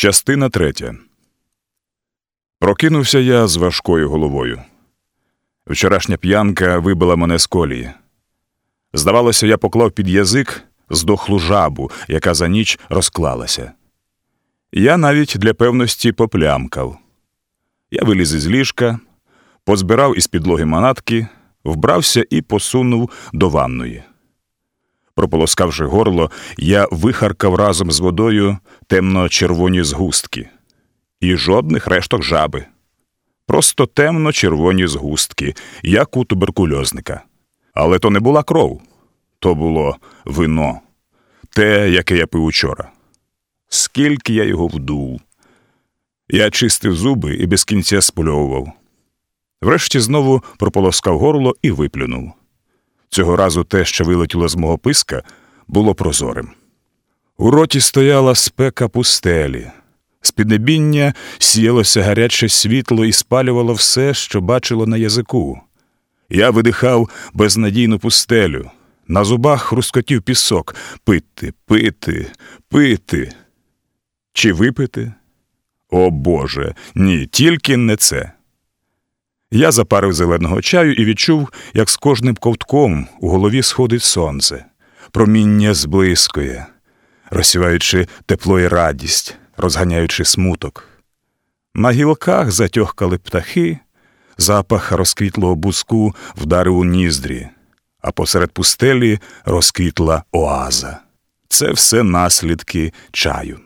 Частина третя. Прокинувся я з важкою головою. Вчорашня п'янка вибила мене з колії. Здавалося, я поклав під язик здохлу жабу, яка за ніч розклалася. Я навіть для певності поплямкав. Я виліз із ліжка, позбирав із підлоги манатки, вбрався і посунув до ванної. Прополоскавши горло, я вихаркав разом з водою темно-червоні згустки. І жодних решток жаби. Просто темно-червоні згустки, як у туберкульозника. Але то не була кров, то було вино, те, яке я пив учора. Скільки я його вдув. Я чистив зуби і без кінця спльовував. Врешті знову прополоскав горло і виплюнув. Цього разу те, що вилетіло з мого писка, було прозорим. У роті стояла спека пустелі. З піднебіння сіялося гаряче світло і спалювало все, що бачило на язику. Я видихав безнадійну пустелю. На зубах хрускотів пісок пити, пити, пити. Чи випити? О Боже, ні, тільки не це. Я запарив зеленого чаю і відчув, як з кожним ковтком у голові сходить сонце, проміння зблискує, розсіваючи тепло і радість, розганяючи смуток. На гілках затьохкали птахи, запах розквітлого буску вдарив у ніздрі, а посеред пустелі розквітла оаза. Це все наслідки чаю.